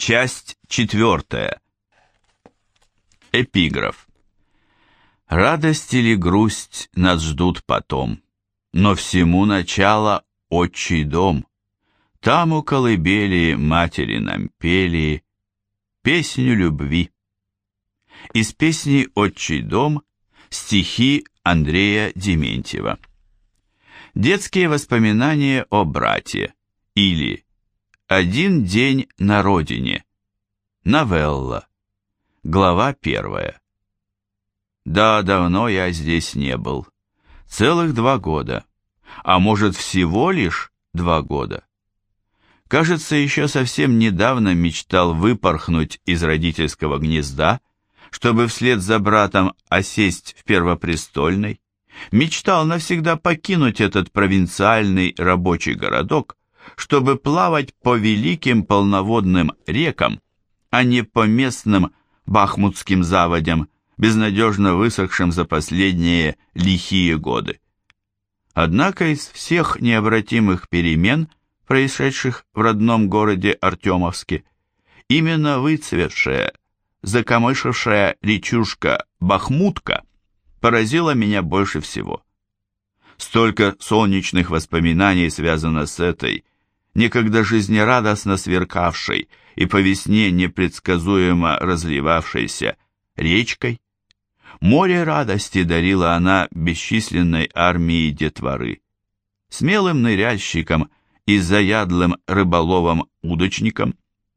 Часть четвертая. Эпиграф. Радость или грусть нас ждут потом, но всему начало отчий дом. Там у колыбели матери нам пели песню любви. Из песни «Отчий дом» стихи Андрея Дементьева. Детские воспоминания о брате или «Один день на родине». Новелла. Глава первая. Да, давно я здесь не был. Целых два года. А может, всего лишь два года. Кажется, еще совсем недавно мечтал выпорхнуть из родительского гнезда, чтобы вслед за братом осесть в Первопрестольной. Мечтал навсегда покинуть этот провинциальный рабочий городок, чтобы плавать по великим полноводным рекам, а не по местным бахмутским заводям, безнадежно высохшим за последние лихие годы. Однако из всех необратимых перемен, происшедших в родном городе Артемовске, именно выцветшая, закомышившая речушка Бахмутка поразила меня больше всего. Столько солнечных воспоминаний связано с этой, некогда жизнерадостно сверкавшей и по весне непредсказуемо разливавшейся речкой. Море радости дарила она бесчисленной армии детворы, смелым ныряльщикам и заядлым рыболовам-удочникам,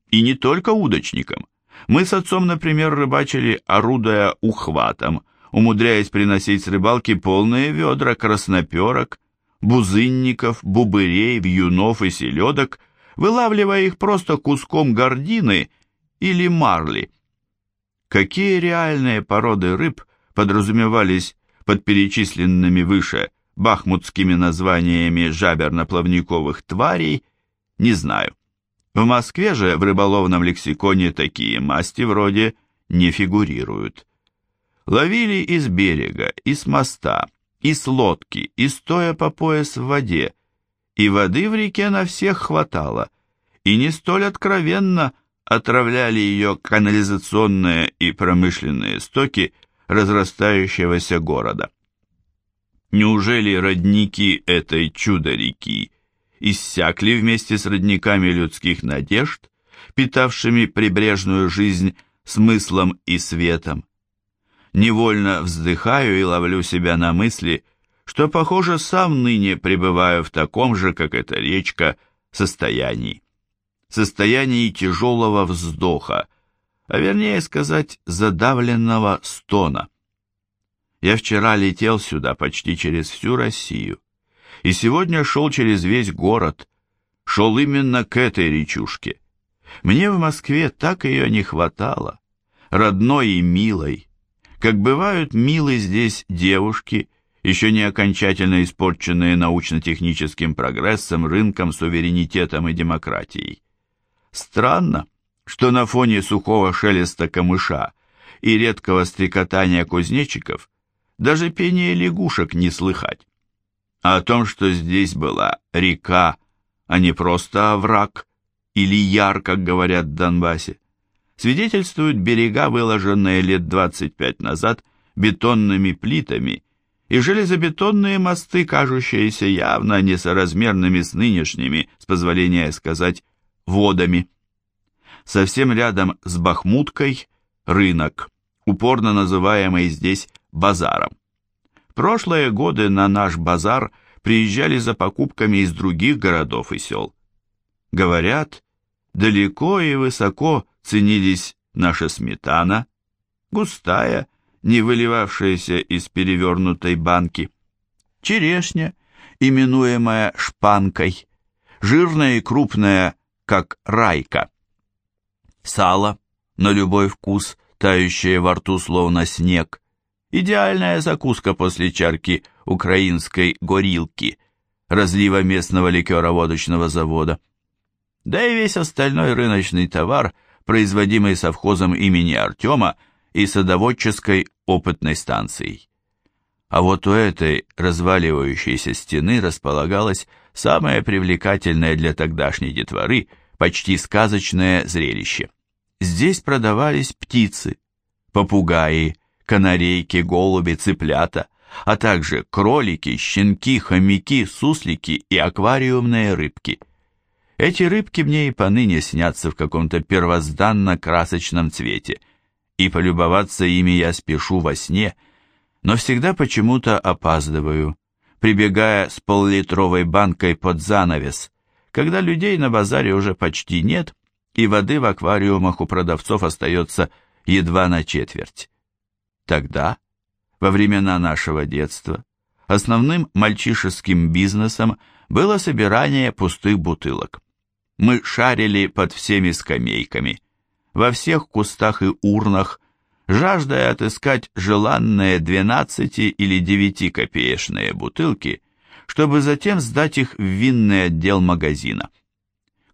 и не только удочникам. Мы с отцом, например, рыбачили, орудуя ухватом, умудряясь приносить с рыбалки полные ведра красноперок, бузынников, бубырей, вьюнов и селедок, вылавливая их просто куском гордины или марли. Какие реальные породы рыб подразумевались под перечисленными выше бахмутскими названиями жаберно-плавниковых тварей, не знаю. В Москве же в рыболовном лексиконе такие масти вроде не фигурируют. Ловили из берега, из моста, и с лодки, и стоя по пояс в воде, и воды в реке на всех хватало, и не столь откровенно отравляли ее канализационные и промышленные стоки разрастающегося города. Неужели родники этой чудо-реки иссякли вместе с родниками людских надежд, питавшими прибрежную жизнь смыслом и светом? Невольно вздыхаю и ловлю себя на мысли, что, похоже, сам ныне пребываю в таком же, как эта речка, состоянии. Состоянии тяжелого вздоха, а вернее сказать, задавленного стона. Я вчера летел сюда почти через всю Россию, и сегодня шел через весь город, шел именно к этой речушке. Мне в Москве так ее не хватало, родной и милой, как бывают милы здесь девушки, еще не окончательно испорченные научно-техническим прогрессом, рынком, суверенитетом и демократией. Странно, что на фоне сухого шелеста камыша и редкого стрекотания кузнечиков даже пение лягушек не слыхать. А о том, что здесь была река, а не просто овраг или яр, как говорят в Донбассе, свидетельствуют берега, выложенные лет 25 назад бетонными плитами, и железобетонные мосты, кажущиеся явно несоразмерными с нынешними, с позволения сказать, водами. Совсем рядом с Бахмуткой рынок, упорно называемый здесь базаром. Прошлые годы на наш базар приезжали за покупками из других городов и сел. Говорят, далеко и высоко ценились наша сметана, густая, не выливавшаяся из перевернутой банки, черешня, именуемая шпанкой, жирная и крупная, как райка, сало на любой вкус, тающее во рту словно снег, идеальная закуска после чарки украинской горилки, разлива местного ликероводочного завода. Да и весь остальной рыночный товар – производимой совхозом имени Артема и садоводческой опытной станцией. А вот у этой разваливающейся стены располагалась самая привлекательная для тогдашней детворы почти сказочное зрелище. Здесь продавались птицы, попугаи, канарейки, голуби, цыплята, а также кролики, щенки, хомяки, суслики и аквариумные рыбки. Эти рыбки мне и поныне снятся в каком-то первозданно-красочном цвете, и полюбоваться ими я спешу во сне, но всегда почему-то опаздываю, прибегая с поллитровой банкой под занавес, когда людей на базаре уже почти нет, и воды в аквариумах у продавцов остается едва на четверть. Тогда, во времена нашего детства, основным мальчишеским бизнесом было собирание пустых бутылок. Мы шарили под всеми скамейками, во всех кустах и урнах, жаждая отыскать желанные 12 или 9 копеечные бутылки, чтобы затем сдать их в винный отдел магазина.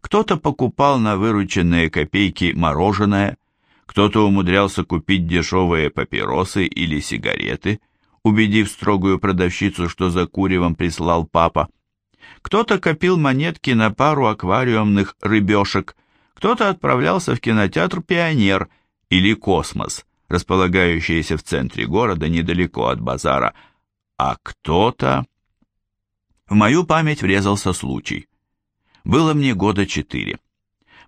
Кто-то покупал на вырученные копейки мороженое, кто-то умудрялся купить дешевые папиросы или сигареты, убедив строгую продавщицу, что за куревом прислал папа. Кто-то копил монетки на пару аквариумных рыбешек, кто-то отправлялся в кинотеатр «Пионер» или «Космос», располагающийся в центре города недалеко от базара, а кто-то... В мою память врезался случай. Было мне года четыре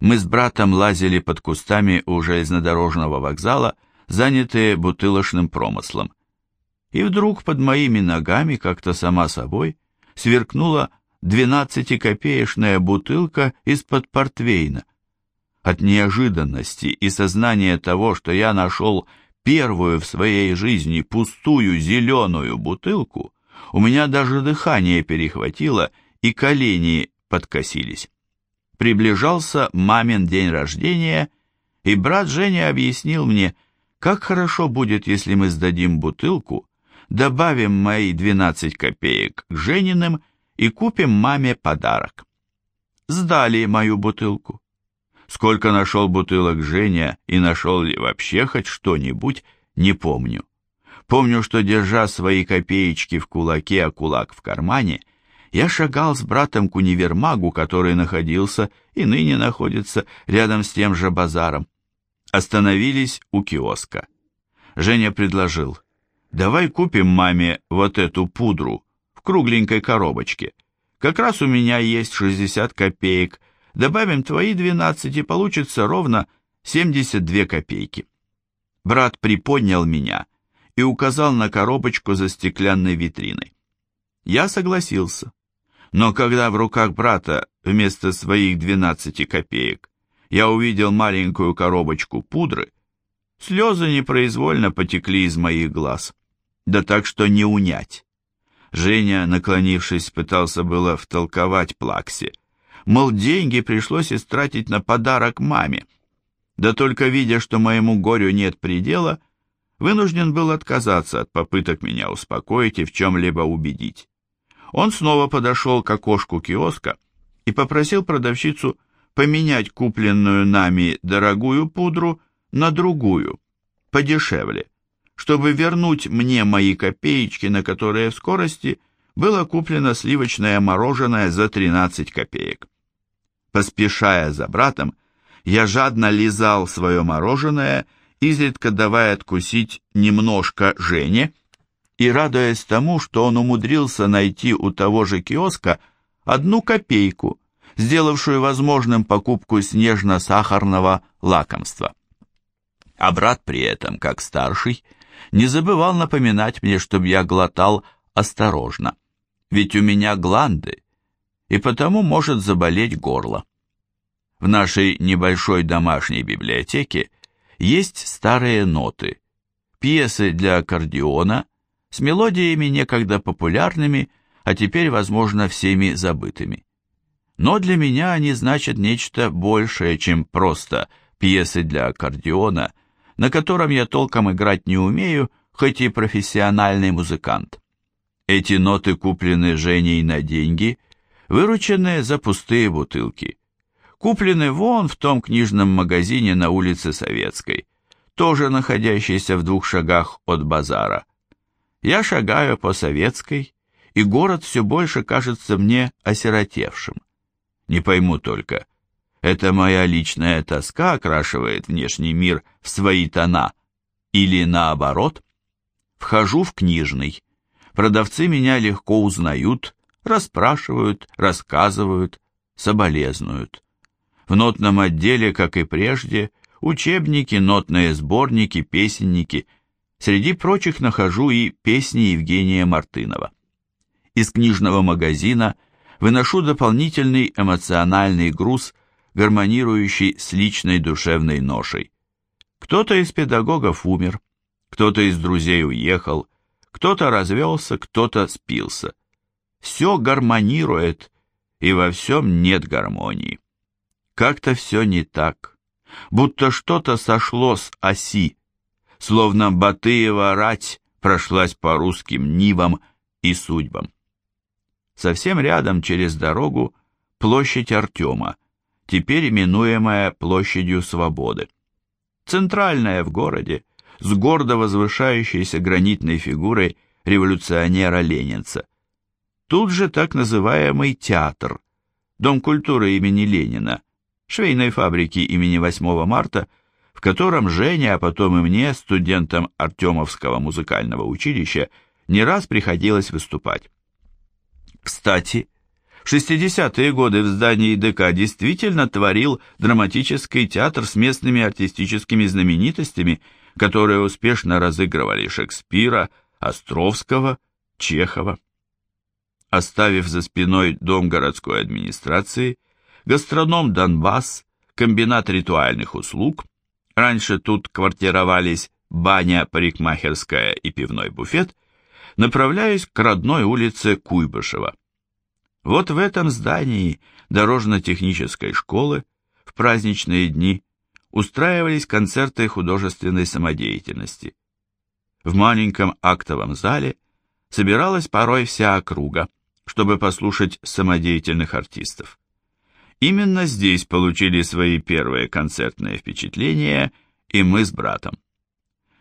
мы с братом лазили под кустами у железнодорожного вокзала, занятые бутылочным промыслом. И вдруг под моими ногами, как-то сама собой, сверкнула двенадцатикопеечная бутылка из-под портвейна. От неожиданности и сознания того, что я нашел первую в своей жизни пустую зеленую бутылку, у меня даже дыхание перехватило и колени подкосились приближался мамин день рождения, и брат Женя объяснил мне, как хорошо будет, если мы сдадим бутылку, добавим мои 12 копеек к Жениным и купим маме подарок. Сдали мою бутылку. Сколько нашел бутылок Женя и нашел ли вообще хоть что-нибудь, не помню. Помню, что, держа свои копеечки в кулаке, а кулак в кармане, я шагал с братом к универмагу, который находился и ныне находится рядом с тем же базаром. Остановились у киоска. Женя предложил, давай купим маме вот эту пудру в кругленькой коробочке. Как раз у меня есть 60 копеек, добавим твои 12 и получится ровно 72 копейки. Брат приподнял меня и указал на коробочку за стеклянной витриной. Я согласился. Но когда в руках брата вместо своих 12 копеек я увидел маленькую коробочку пудры, слезы непроизвольно потекли из моих глаз. Да так, что не унять. Женя, наклонившись, пытался было втолковать Плаксе. Мол, деньги пришлось истратить на подарок маме. Да только видя, что моему горю нет предела, вынужден был отказаться от попыток меня успокоить и в чем-либо убедить. Он снова подошел к окошку киоска и попросил продавщицу поменять купленную нами дорогую пудру на другую, подешевле, чтобы вернуть мне мои копеечки, на которые в скорости было куплено сливочное мороженое за 13 копеек. Поспешая за братом, я жадно лизал свое мороженое, изредка давая откусить немножко Жене, и радуясь тому, что он умудрился найти у того же киоска одну копейку, сделавшую возможным покупку снежно-сахарного лакомства. А брат при этом, как старший, не забывал напоминать мне, чтобы я глотал осторожно, ведь у меня гланды, и потому может заболеть горло. В нашей небольшой домашней библиотеке есть старые ноты, пьесы для аккордеона с мелодиями некогда популярными, а теперь, возможно, всеми забытыми. Но для меня они значат нечто большее, чем просто пьесы для аккордеона, на котором я толком играть не умею, хоть и профессиональный музыкант. Эти ноты куплены Женей на деньги, вырученные за пустые бутылки. Куплены вон в том книжном магазине на улице Советской, тоже находящейся в двух шагах от базара. Я шагаю по Советской, и город все больше кажется мне осиротевшим. Не пойму только, Это моя личная тоска окрашивает внешний мир в свои тона. Или наоборот? Вхожу в книжный. Продавцы меня легко узнают, расспрашивают, рассказывают, соболезнуют. В нотном отделе, как и прежде, учебники, нотные сборники, песенники. Среди прочих нахожу и песни Евгения Мартынова. Из книжного магазина выношу дополнительный эмоциональный груз, гармонирующий с личной душевной ношей. Кто-то из педагогов умер, кто-то из друзей уехал, кто-то развелся, кто-то спился. Все гармонирует, и во всем нет гармонии. Как-то все не так, будто что-то сошло с оси, словно Батыева рать прошлась по русским нивам и судьбам. Совсем рядом, через дорогу, площадь Артема, теперь именуемая площадью Свободы. Центральная в городе, с гордо возвышающейся гранитной фигурой революционера-ленинца. Тут же так называемый театр, Дом культуры имени Ленина, швейной фабрики имени 8 марта, в котором Женя, а потом и мне, студентам Артемовского музыкального училища, не раз приходилось выступать. Кстати, в 60-е годы в здании ДК действительно творил драматический театр с местными артистическими знаменитостями, которые успешно разыгрывали Шекспира, Островского, Чехова. Оставив за спиной дом городской администрации, гастроном «Донбасс», комбинат ритуальных услуг, раньше тут квартировались баня, парикмахерская и пивной буфет, направляюсь к родной улице Куйбышева. Вот в этом здании дорожно-технической школы в праздничные дни устраивались концерты художественной самодеятельности. В маленьком актовом зале собиралась порой вся округа, чтобы послушать самодеятельных артистов. Именно здесь получили свои первые концертные впечатления и мы с братом.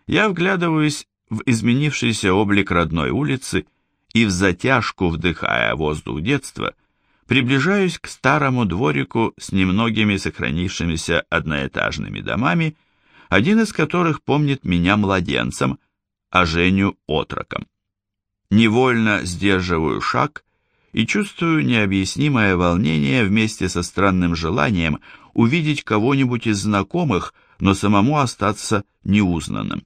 Я вглядываюсь в изменившийся облик родной улицы и в затяжку, вдыхая воздух детства, приближаюсь к старому дворику с немногими сохранившимися одноэтажными домами, один из которых помнит меня младенцем, а Женю отроком. Невольно сдерживаю шаг и чувствую необъяснимое волнение вместе со странным желанием увидеть кого-нибудь из знакомых, но самому остаться неузнанным.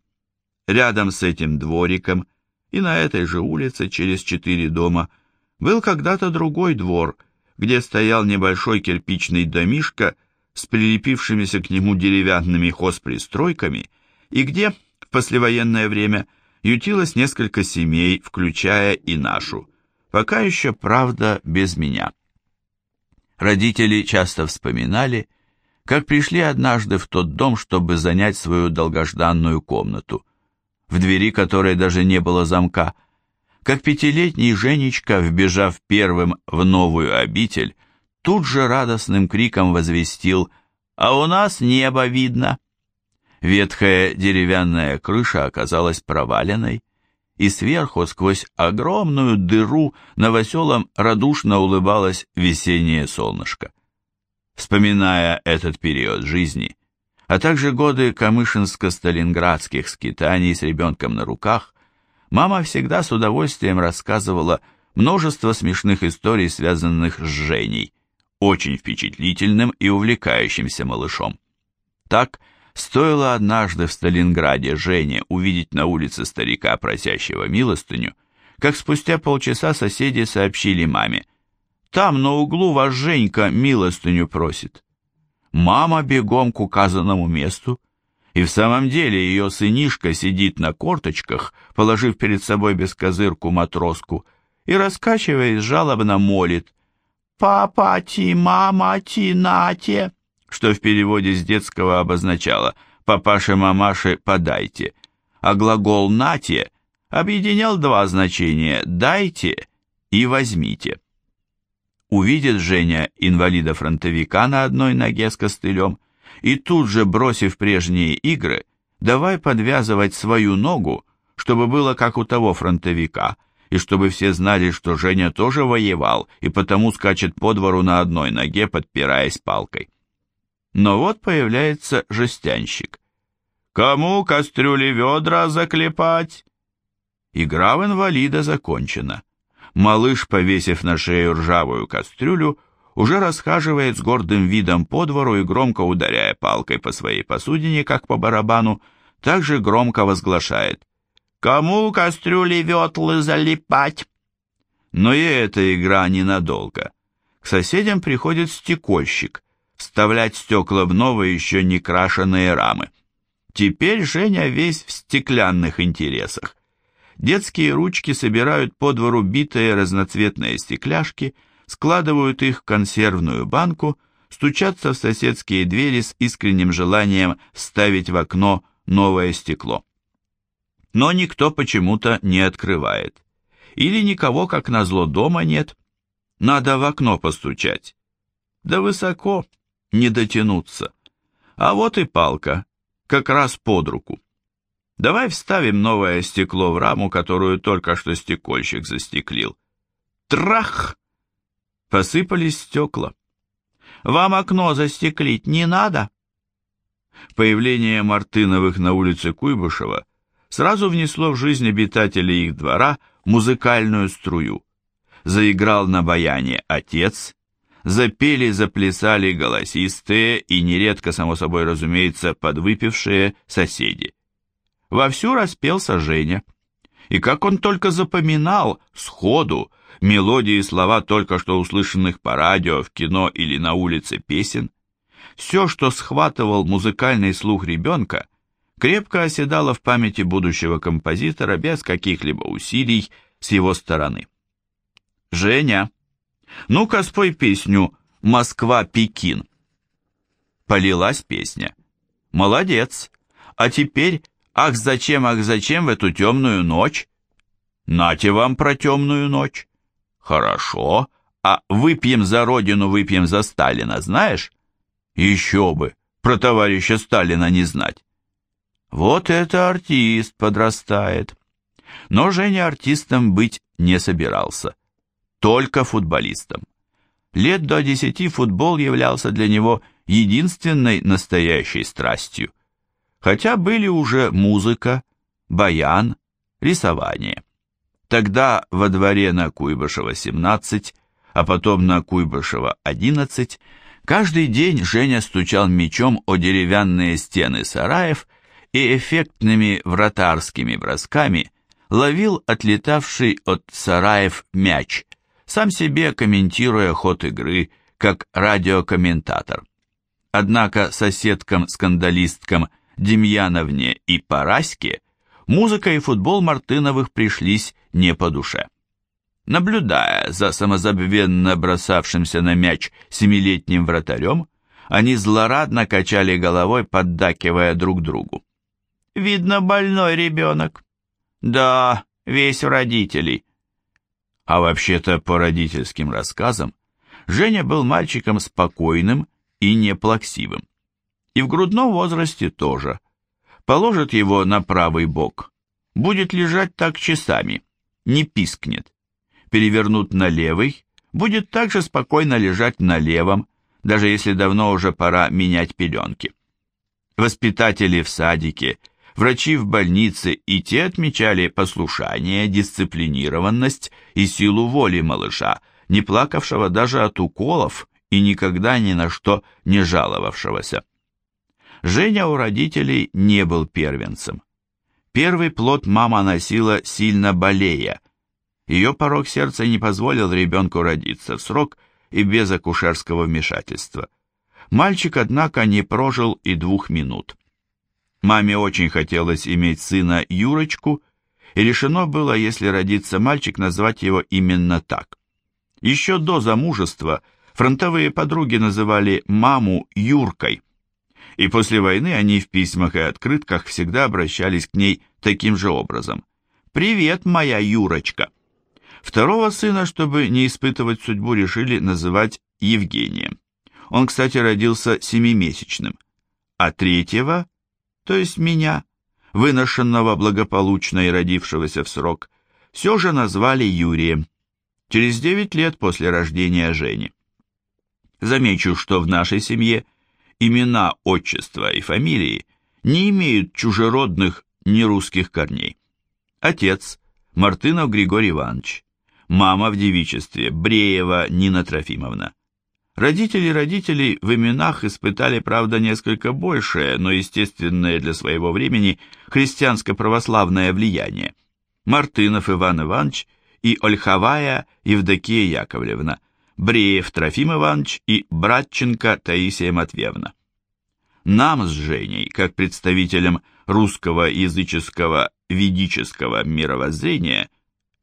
Рядом с этим двориком и на этой же улице через четыре дома был когда-то другой двор, где стоял небольшой кирпичный домишко с прилепившимися к нему деревянными хозпристройками и где в послевоенное время ютилось несколько семей, включая и нашу – Пока еще, правда, без меня. Родители часто вспоминали, как пришли однажды в тот дом, чтобы занять свою долгожданную комнату, в двери которой даже не было замка, как пятилетний Женечка, вбежав первым в новую обитель, тут же радостным криком возвестил «А у нас небо видно!». Ветхая деревянная крыша оказалась проваленной, и сверху сквозь огромную дыру новоселам радушно улыбалось весеннее солнышко. Вспоминая этот период жизни, а также годы камышинско-сталинградских скитаний с ребенком на руках, мама всегда с удовольствием рассказывала множество смешных историй, связанных с Женей, очень впечатлительным и увлекающимся малышом. Так, Стоило однажды в Сталинграде Жене увидеть на улице старика, просящего милостыню, как спустя полчаса соседи сообщили маме. «Там на углу ваш Женька милостыню просит». Мама бегом к указанному месту, и в самом деле ее сынишка сидит на корточках, положив перед собой бескозырку матроску, и, раскачиваясь, жалобно молит «Папа, ти, мама, ти, нате!» что в переводе с детского обозначало «папаше-мамаше, подайте», а глагол «нате» объединял два значения «дайте» и «возьмите». Увидит Женя инвалида-фронтовика на одной ноге с костылем и тут же, бросив прежние игры, давай подвязывать свою ногу, чтобы было как у того фронтовика, и чтобы все знали, что Женя тоже воевал и потому скачет по двору на одной ноге, подпираясь палкой. Но вот появляется жестянщик. «Кому кастрюли ведра заклепать?» Игра в инвалида закончена. Малыш, повесив на шею ржавую кастрюлю, уже расхаживает с гордым видом по двору и громко ударяя палкой по своей посудине, как по барабану, также громко возглашает «Кому кастрюли ветлы залипать?» Но и эта игра ненадолго. К соседям приходит стекольщик, вставлять стекла в новые еще не крашеные рамы. Теперь Женя весь в стеклянных интересах. Детские ручки собирают по двору битые разноцветные стекляшки, складывают их в консервную банку, стучатся в соседские двери с искренним желанием вставить в окно новое стекло. Но никто почему-то не открывает. Или никого, как назло, дома нет. Надо в окно постучать. Да высоко, не дотянуться. А вот и палка, как раз под руку. Давай вставим новое стекло в раму, которую только что стекольщик застеклил. Трах! Посыпались стекла. Вам окно застеклить не надо? Появление Мартыновых на улице Куйбышева сразу внесло в жизнь обитателей их двора музыкальную струю. Заиграл на баяне отец, запели, заплясали голосистые и нередко, само собой разумеется, подвыпившие соседи. Вовсю распелся Женя. И как он только запоминал сходу мелодии и слова только что услышанных по радио, в кино или на улице песен, все, что схватывал музыкальный слух ребенка, крепко оседало в памяти будущего композитора без каких-либо усилий с его стороны. «Женя, ну-ка спой песню «Москва-Пекин». Полилась песня. «Молодец! А теперь Ах, зачем, ах, зачем в эту темную ночь? Нате вам про темную ночь. Хорошо. А выпьем за родину, выпьем за Сталина, знаешь? Еще бы, про товарища Сталина не знать. Вот это артист подрастает. Но Женя артистом быть не собирался. Только футболистом. Лет до десяти футбол являлся для него единственной настоящей страстью хотя были уже музыка, баян, рисование. Тогда во дворе на Куйбышева 17, а потом на Куйбышева 11, каждый день Женя стучал мечом о деревянные стены сараев и эффектными вратарскими бросками ловил отлетавший от сараев мяч, сам себе комментируя ход игры, как радиокомментатор. Однако соседкам-скандалисткам – Демьяновне и Параське музыка и футбол Мартыновых пришлись не по душе. Наблюдая за самозабвенно бросавшимся на мяч семилетним вратарем, они злорадно качали головой, поддакивая друг другу. «Видно, больной ребенок». «Да, весь в родителей». А вообще-то, по родительским рассказам, Женя был мальчиком спокойным и неплаксивым и в грудном возрасте тоже. Положит его на правый бок, будет лежать так часами, не пискнет. Перевернут на левый, будет также спокойно лежать на левом, даже если давно уже пора менять пеленки. Воспитатели в садике, врачи в больнице и те отмечали послушание, дисциплинированность и силу воли малыша, не плакавшего даже от уколов и никогда ни на что не жаловавшегося. Женя у родителей не был первенцем. Первый плод мама носила сильно болея. Ее порог сердца не позволил ребенку родиться в срок и без акушерского вмешательства. Мальчик, однако, не прожил и двух минут. Маме очень хотелось иметь сына Юрочку, и решено было, если родится мальчик, назвать его именно так. Еще до замужества фронтовые подруги называли маму Юркой – и после войны они в письмах и открытках всегда обращались к ней таким же образом. «Привет, моя Юрочка!» Второго сына, чтобы не испытывать судьбу, решили называть Евгением. Он, кстати, родился семимесячным. А третьего, то есть меня, выношенного благополучно и родившегося в срок, все же назвали Юрием, через девять лет после рождения Жени. Замечу, что в нашей семье имена, отчества и фамилии не имеют чужеродных нерусских корней. Отец – Мартынов Григорий Иванович, мама в девичестве – Бреева Нина Трофимовна. Родители родителей в именах испытали, правда, несколько большее, но естественное для своего времени христианско-православное влияние. Мартынов Иван Иванович и Ольховая Евдокия Яковлевна, Бреев Трофим Иванович и Братченко Таисия Матвеевна. Нам с Женей, как представителям русского языческого ведического мировоззрения,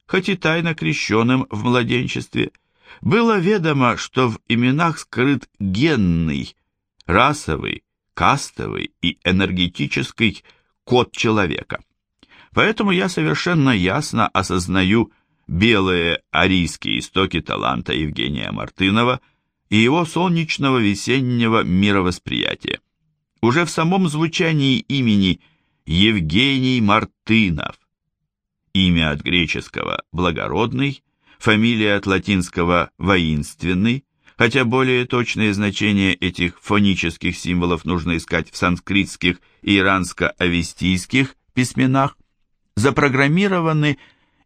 хоть и тайно крещенным в младенчестве, было ведомо, что в именах скрыт генный, расовый, кастовый и энергетический код человека. Поэтому я совершенно ясно осознаю белые арийские истоки таланта Евгения Мартынова и его солнечного весеннего мировосприятия. Уже в самом звучании имени Евгений Мартынов. Имя от греческого «благородный», фамилия от латинского «воинственный», хотя более точные значения этих фонических символов нужно искать в санскритских и иранско-авестийских письменах, запрограммированы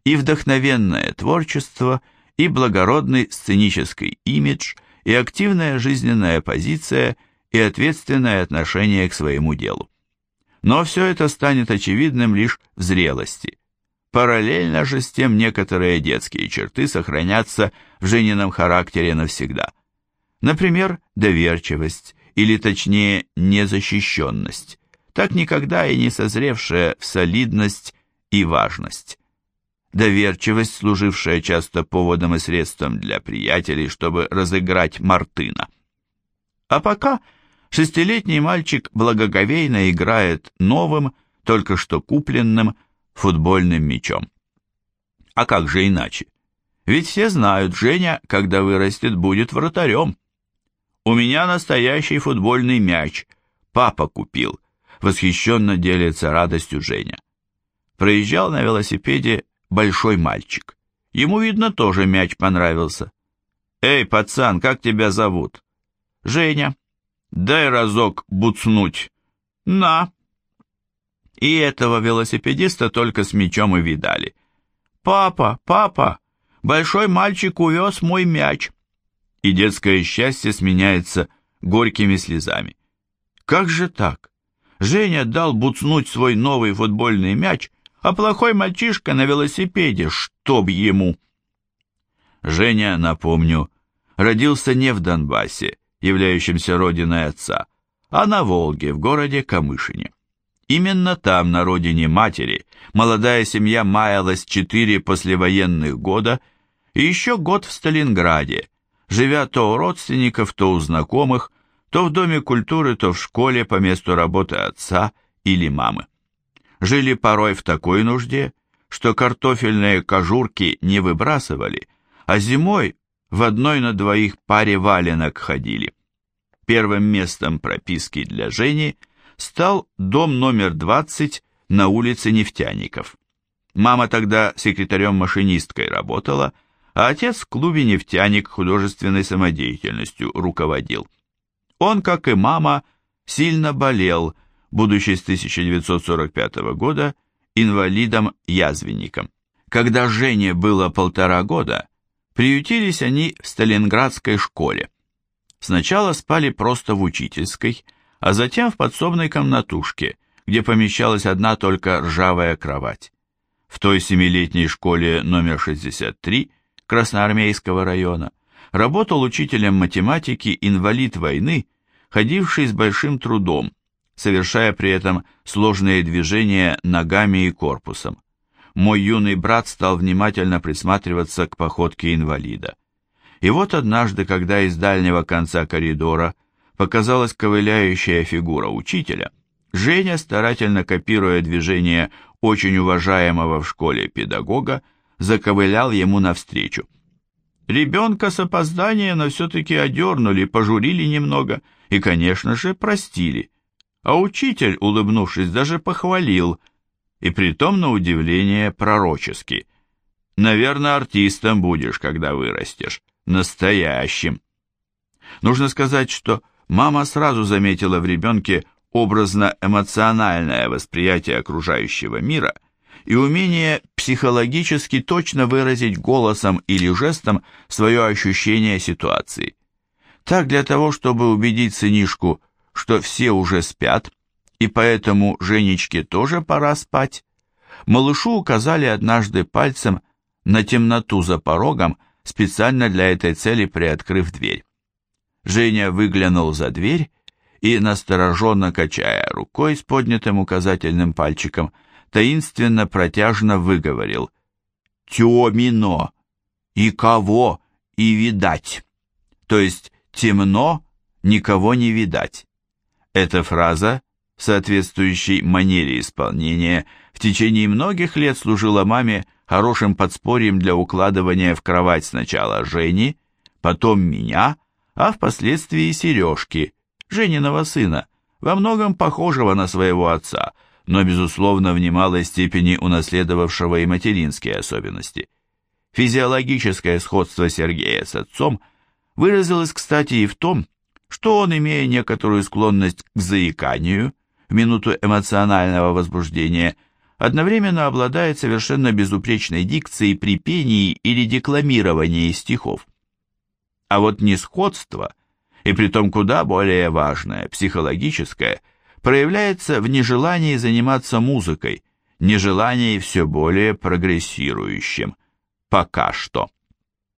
и вдохновенное творчество, и благородный сценический имидж, и активная жизненная позиция, и ответственное отношение к своему делу. Но все это станет очевидным лишь в зрелости – Параллельно же с тем некоторые детские черты сохранятся в Женином характере навсегда. Например, доверчивость, или точнее незащищенность, так никогда и не созревшая в солидность и важность. Доверчивость, служившая часто поводом и средством для приятелей, чтобы разыграть Мартына. А пока шестилетний мальчик благоговейно играет новым, только что купленным, футбольным мячом. А как же иначе? Ведь все знают, Женя, когда вырастет, будет вратарем. У меня настоящий футбольный мяч. Папа купил. Восхищенно делится радостью Женя. Проезжал на велосипеде большой мальчик. Ему, видно, тоже мяч понравился. «Эй, пацан, как тебя зовут?» «Женя». «Дай разок буцнуть». «На». И этого велосипедиста только с мячом и видали. «Папа, папа, большой мальчик увез мой мяч!» И детское счастье сменяется горькими слезами. Как же так? Женя дал буцнуть свой новый футбольный мяч, а плохой мальчишка на велосипеде, чтоб ему! Женя, напомню, родился не в Донбассе, являющемся родиной отца, а на Волге, в городе Камышине. Именно там, на родине матери, молодая семья маялась четыре послевоенных года и еще год в Сталинграде, живя то у родственников, то у знакомых, то в Доме культуры, то в школе по месту работы отца или мамы. Жили порой в такой нужде, что картофельные кожурки не выбрасывали, а зимой в одной на двоих паре валенок ходили. Первым местом прописки для Жени – стал дом номер 20 на улице Нефтяников. Мама тогда секретарем-машинисткой работала, а отец в клубе «Нефтяник» художественной самодеятельностью руководил. Он, как и мама, сильно болел, будучи с 1945 года инвалидом-язвенником. Когда Жене было полтора года, приютились они в Сталинградской школе. Сначала спали просто в учительской, а затем в подсобной комнатушке, где помещалась одна только ржавая кровать. В той семилетней школе номер 63 Красноармейского района работал учителем математики инвалид войны, ходивший с большим трудом, совершая при этом сложные движения ногами и корпусом. Мой юный брат стал внимательно присматриваться к походке инвалида. И вот однажды, когда из дальнего конца коридора – показалась ковыляющая фигура учителя, Женя, старательно копируя движение очень уважаемого в школе педагога, заковылял ему навстречу. Ребенка с опозданием, но все-таки одернули, пожурили немного и, конечно же, простили. А учитель, улыбнувшись, даже похвалил, и притом, на удивление, пророчески. «Наверное, артистом будешь, когда вырастешь, настоящим». Нужно сказать, что мама сразу заметила в ребенке образно-эмоциональное восприятие окружающего мира и умение психологически точно выразить голосом или жестом свое ощущение ситуации. Так для того, чтобы убедить сынишку, что все уже спят, и поэтому Женечке тоже пора спать, малышу указали однажды пальцем на темноту за порогом, специально для этой цели приоткрыв дверь. Женя выглянул за дверь и, настороженно качая рукой с поднятым указательным пальчиком, таинственно протяжно выговорил «Темино! И кого и видать!» То есть «темно, никого не видать». Эта фраза, соответствующей манере исполнения, в течение многих лет служила маме хорошим подспорьем для укладывания в кровать сначала Жени, потом меня, а впоследствии Сережки, Жениного сына, во многом похожего на своего отца, но, безусловно, в немалой степени унаследовавшего и материнские особенности. Физиологическое сходство Сергея с отцом выразилось, кстати, и в том, что он, имея некоторую склонность к заиканию в минуту эмоционального возбуждения, одновременно обладает совершенно безупречной дикцией при пении или декламировании стихов. А вот несходство, и притом куда более важное, психологическое, проявляется в нежелании заниматься музыкой, нежелании все более прогрессирующим. Пока что.